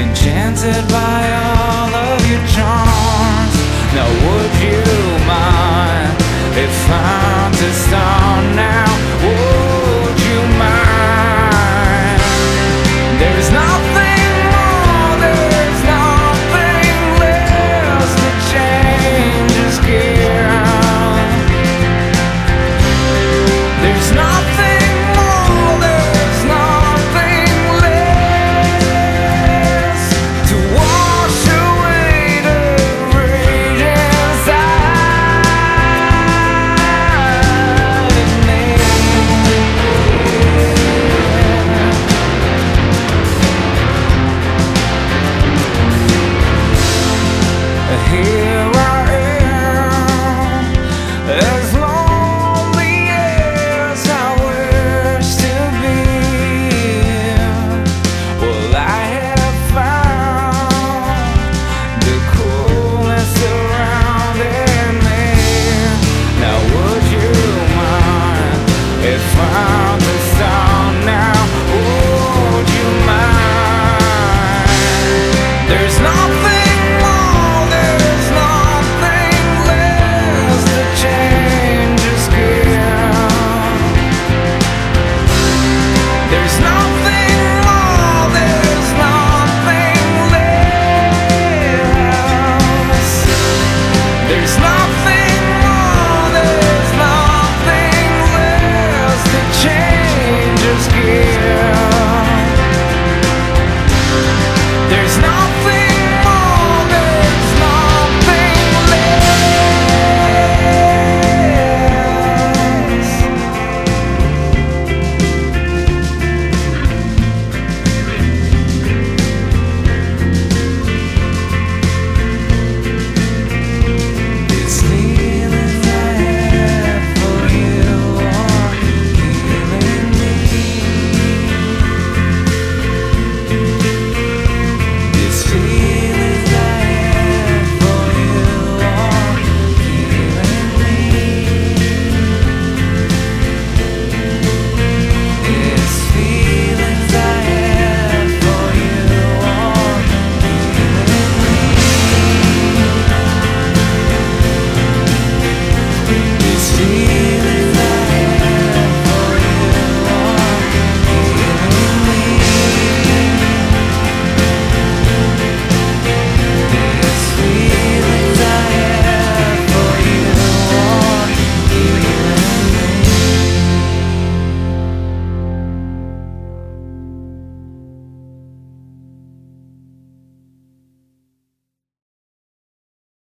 enchanted by all of your charms. Now would you mind if I? There's no